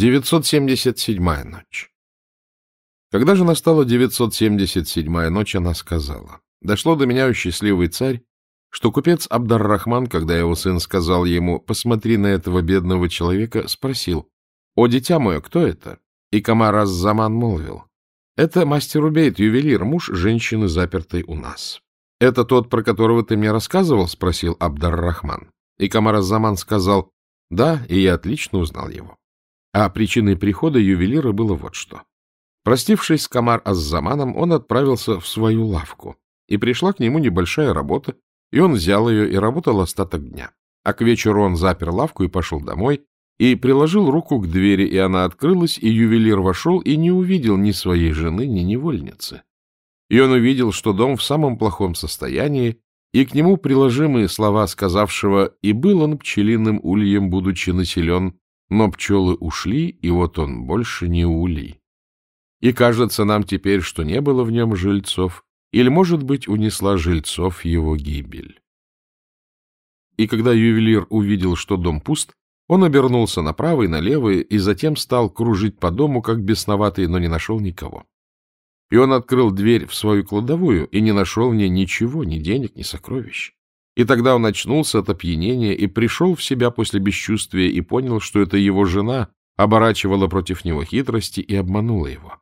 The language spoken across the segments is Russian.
977-я ночь. Когда же настала 977-я ночь, она сказала, «Дошло до меня, о счастливый царь, что купец Абдар-Рахман, когда его сын сказал ему, «Посмотри на этого бедного человека», спросил, «О, дитя мое, кто это?» И Камар Аз-Заман молвил, «Это мастер Убейт, ювелир, муж женщины, запертой у нас». «Это тот, про которого ты мне рассказывал?» — спросил Абдар-Рахман. И Камар Аз-Заман сказал, «Да, и я отлично узнал его». А причиной прихода ювелира было вот что. Простившись с Камар Аззаманом, он отправился в свою лавку, и пришла к нему небольшая работа, и он взял ее и работал остаток дня. А к вечеру он запер лавку и пошел домой, и приложил руку к двери, и она открылась, и ювелир вошел и не увидел ни своей жены, ни невольницы. И он увидел, что дом в самом плохом состоянии, и к нему приложимые слова сказавшего «И был он пчелиным ульем, будучи населен, но пчелы ушли, и вот он больше не улей. И кажется нам теперь, что не было в нем жильцов, или, может быть, унесла жильцов его гибель. И когда ювелир увидел, что дом пуст, он обернулся направо и налево и затем стал кружить по дому, как бесноватый, но не нашел никого. И он открыл дверь в свою кладовую и не нашел в ней ничего, ни денег, ни сокровищ. И тогда он очнулся от опьянения и пришел в себя после бесчувствия и понял, что это его жена оборачивала против него хитрости и обманула его.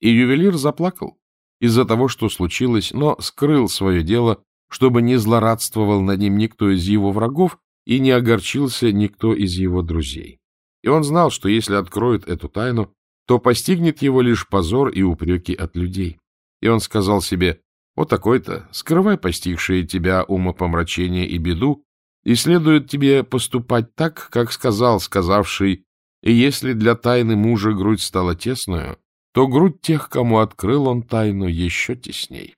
И ювелир заплакал из-за того, что случилось, но скрыл свое дело, чтобы не злорадствовал над ним никто из его врагов и не огорчился никто из его друзей. И он знал, что если откроет эту тайну, то постигнет его лишь позор и упреки от людей. И он сказал себе, вот такой-то, скрывай постигшие тебя умопомрачение и беду, и следует тебе поступать так, как сказал сказавший, и если для тайны мужа грудь стала тесную, то грудь тех, кому открыл он тайну, еще тесней.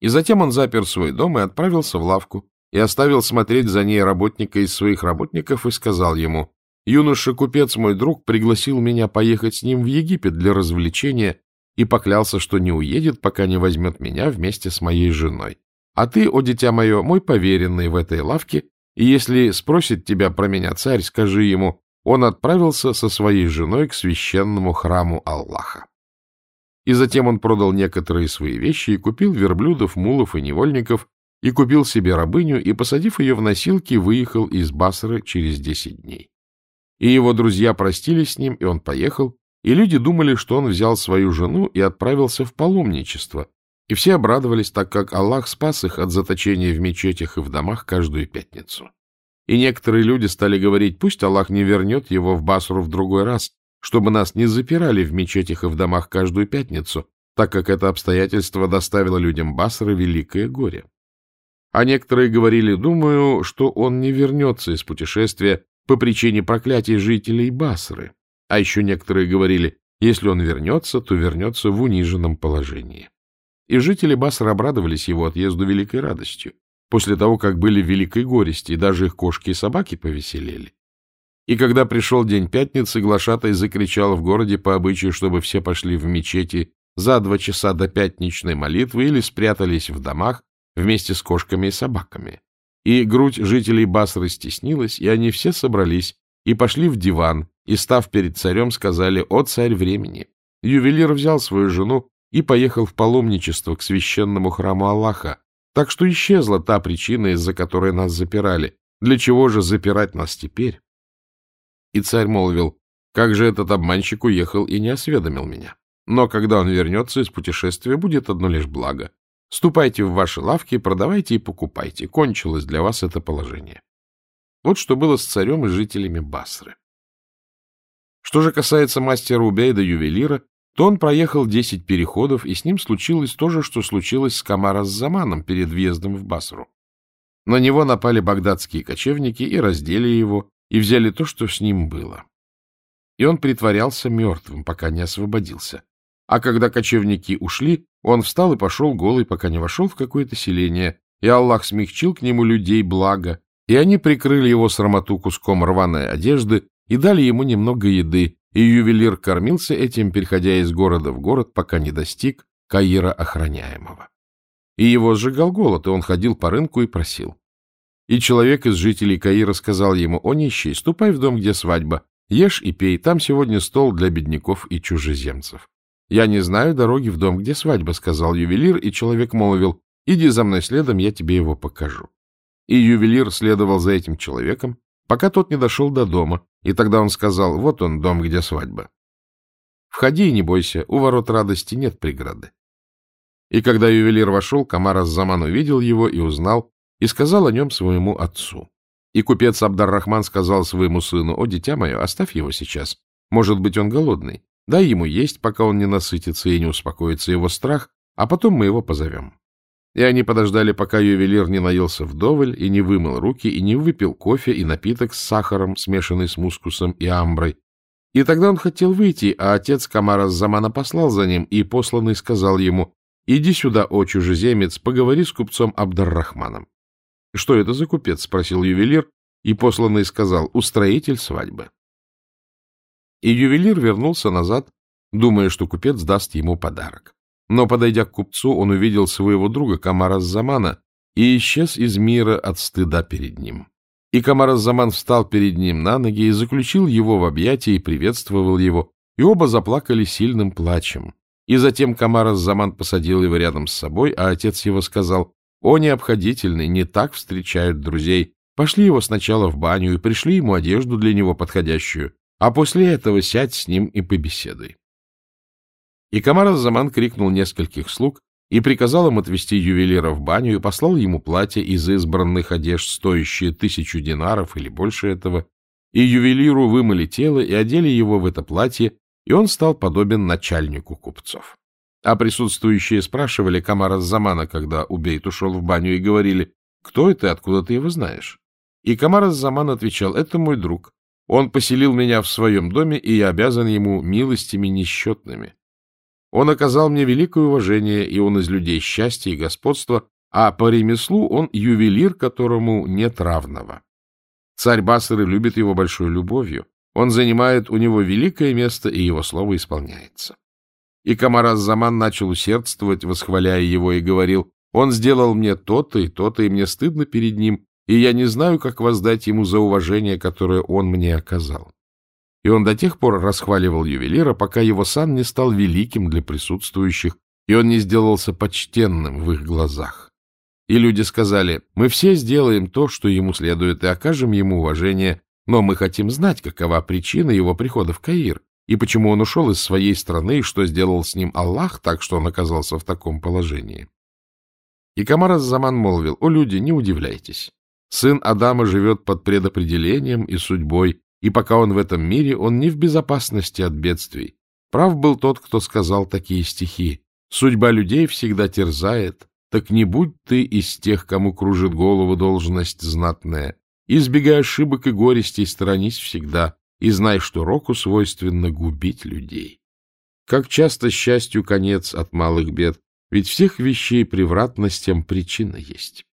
И затем он запер свой дом и отправился в лавку, и оставил смотреть за ней работника из своих работников и сказал ему, «Юноша-купец, мой друг, пригласил меня поехать с ним в Египет для развлечения и поклялся, что не уедет, пока не возьмет меня вместе с моей женой. А ты, о дитя мое, мой поверенный в этой лавке, и если спросит тебя про меня царь, скажи ему, он отправился со своей женой к священному храму Аллаха. И затем он продал некоторые свои вещи и купил верблюдов, мулов и невольников, и купил себе рабыню, и, посадив ее в носилки, выехал из Басры через десять дней. И его друзья простились с ним, и он поехал, и люди думали, что он взял свою жену и отправился в паломничество, и все обрадовались, так как Аллах спас их от заточения в мечетях и в домах каждую пятницу. И некоторые люди стали говорить, пусть Аллах не вернет его в Басру в другой раз, чтобы нас не запирали в мечетях и в домах каждую пятницу, так как это обстоятельство доставило людям Басры великое горе. А некоторые говорили, думаю, что он не вернется из путешествия по причине проклятий жителей Басры. А еще некоторые говорили, если он вернется, то вернется в униженном положении. И жители Басра обрадовались его отъезду великой радостью, после того, как были в великой горести, и даже их кошки и собаки повеселели. И когда пришел день пятницы, глашатай закричал в городе по обычаю, чтобы все пошли в мечети за два часа до пятничной молитвы или спрятались в домах вместе с кошками и собаками. И грудь жителей Басры стеснилась, и они все собрались и пошли в диван, и, став перед царем, сказали «О, царь времени!». Ювелир взял свою жену и поехал в паломничество к священному храму Аллаха, так что исчезла та причина, из-за которой нас запирали. Для чего же запирать нас теперь? И царь молвил, как же этот обманщик уехал и не осведомил меня. Но когда он вернется из путешествия, будет одно лишь благо. Ступайте в ваши лавки, продавайте и покупайте. Кончилось для вас это положение. Вот что было с царем и жителями Басры. Что же касается мастера Убейда ювелира, то он проехал десять переходов, и с ним случилось то же, что случилось с Камара с Заманом перед въездом в Басру. На него напали багдадские кочевники и раздели его, и взяли то, что с ним было. И он притворялся мертвым, пока не освободился. А когда кочевники ушли, он встал и пошел голый, пока не вошел в какое-то селение, и Аллах смягчил к нему людей благо, и они прикрыли его срамоту куском рваной одежды и дали ему немного еды, и ювелир кормился этим, переходя из города в город, пока не достиг Каира охраняемого. И его сжигал голод, и он ходил по рынку и просил. И человек из жителей Каира сказал ему, «О, нищий, ступай в дом, где свадьба, ешь и пей, там сегодня стол для бедняков и чужеземцев». «Я не знаю дороги в дом, где свадьба», — сказал ювелир, и человек молвил, «Иди за мной следом, я тебе его покажу». И ювелир следовал за этим человеком, пока тот не дошел до дома, и тогда он сказал, «Вот он, дом, где свадьба». «Входи и не бойся, у ворот радости нет преграды». И когда ювелир вошел, Камар Заман увидел его и узнал, и сказал о нем своему отцу. И купец Абдар-Рахман сказал своему сыну, «О, дитя мое, оставь его сейчас. Может быть, он голодный. Дай ему есть, пока он не насытится и не успокоится его страх, а потом мы его позовем». И они подождали, пока ювелир не наелся вдоволь и не вымыл руки, и не выпил кофе и напиток с сахаром, смешанный с мускусом и амброй. И тогда он хотел выйти, а отец Камара Замана послал за ним, и посланный сказал ему, «Иди сюда, о чужеземец, поговори с купцом Абдар-Рахманом». — Что это за купец? — спросил ювелир, и посланный сказал, — устроитель свадьбы. И ювелир вернулся назад, думая, что купец даст ему подарок. Но, подойдя к купцу, он увидел своего друга Камара Замана и исчез из мира от стыда перед ним. И Камар Заман встал перед ним на ноги и заключил его в объятия и приветствовал его, и оба заплакали сильным плачем. И затем Камар Заман посадил его рядом с собой, а отец его сказал, о, необходительный, не так встречают друзей. Пошли его сначала в баню и пришли ему одежду для него подходящую, а после этого сядь с ним и побеседуй. И Камар Заман крикнул нескольких слуг и приказал им отвезти ювелира в баню и послал ему платье из избранных одежд, стоящие тысячу динаров или больше этого, и ювелиру вымыли тело и одели его в это платье, и он стал подобен начальнику купцов. А присутствующие спрашивали Камара Замана, когда Убейт ушел в баню, и говорили, «Кто это и откуда ты его знаешь?» И Камар Заман отвечал, «Это мой друг. Он поселил меня в своем доме, и я обязан ему милостями несчетными. Он оказал мне великое уважение, и он из людей счастья и господства, а по ремеслу он ювелир, которому нет равного. Царь Басары любит его большой любовью. Он занимает у него великое место, и его слово исполняется. И Камараз-Заман начал усердствовать, восхваляя его, и говорил, «Он сделал мне то-то и то-то, и мне стыдно перед ним, и я не знаю, как воздать ему за уважение, которое он мне оказал». И он до тех пор расхваливал ювелира, пока его сан не стал великим для присутствующих, и он не сделался почтенным в их глазах. И люди сказали, «Мы все сделаем то, что ему следует, и окажем ему уважение, но мы хотим знать, какова причина его прихода в Каир, и почему он ушел из своей страны, и что сделал с ним Аллах так, что он оказался в таком положении. И Камар Заман молвил, «О, люди, не удивляйтесь. Сын Адама живет под предопределением и судьбой, и пока он в этом мире, он не в безопасности от бедствий. Прав был тот, кто сказал такие стихи. Судьба людей всегда терзает, так не будь ты из тех, кому кружит голову должность знатная. Избегай ошибок и горестей, сторонись всегда и знай, что року свойственно губить людей. Как часто счастью конец от малых бед, ведь всех вещей превратностям причина есть.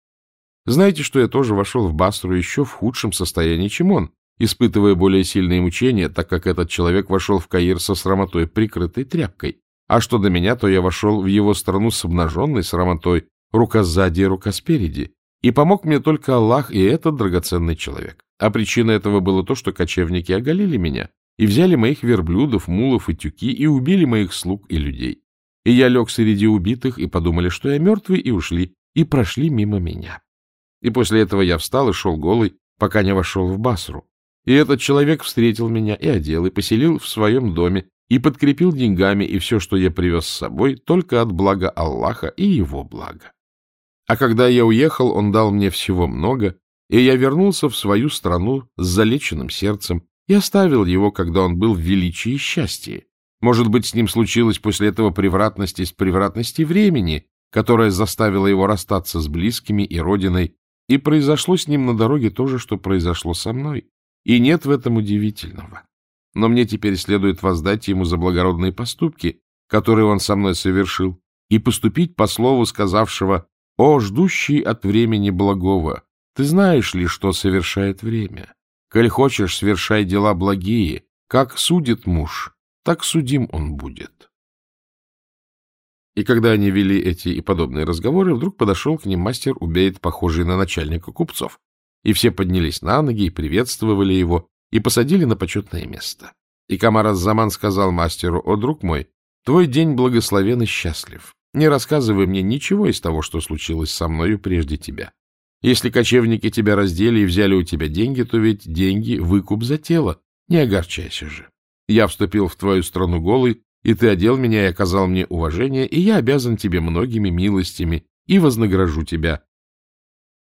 Знаете, что я тоже вошел в Басру еще в худшем состоянии, чем он, испытывая более сильные мучения, так как этот человек вошел в Каир со срамотой, прикрытой тряпкой. А что до меня, то я вошел в его страну с обнаженной срамотой, рука сзади и рука спереди, и помог мне только Аллах и этот драгоценный человек. А причина этого было то, что кочевники оголили меня и взяли моих верблюдов, мулов и тюки и убили моих слуг и людей. И я лег среди убитых, и подумали, что я мертвый, и ушли, и прошли мимо меня. И после этого я встал и шел голый, пока не вошел в Басру. И этот человек встретил меня и одел, и поселил в своем доме, и подкрепил деньгами, и все, что я привез с собой, только от блага Аллаха и его блага. А когда я уехал, он дал мне всего много, и я вернулся в свою страну с залеченным сердцем и оставил его, когда он был в величии и счастье. Может быть, с ним случилось после этого превратность из превратности времени, которая заставила его расстаться с близкими и родиной, и произошло с ним на дороге то же, что произошло со мной. И нет в этом удивительного. Но мне теперь следует воздать ему за благородные поступки, которые он со мной совершил, и поступить по слову сказавшего «О, ждущий от времени благого, ты знаешь ли, что совершает время? Коль хочешь, совершай дела благие. Как судит муж, так судим он будет. И когда они вели эти и подобные разговоры, вдруг подошел к ним мастер Убейт, похожий на начальника купцов. И все поднялись на ноги и приветствовали его, и посадили на почетное место. И Камар Заман сказал мастеру, «О, друг мой, твой день благословен и счастлив. Не рассказывай мне ничего из того, что случилось со мною прежде тебя. Если кочевники тебя раздели и взяли у тебя деньги, то ведь деньги — выкуп за тело. Не огорчайся же. Я вступил в твою страну голый, и ты одел меня и оказал мне уважение, и я обязан тебе многими милостями и вознагражу тебя.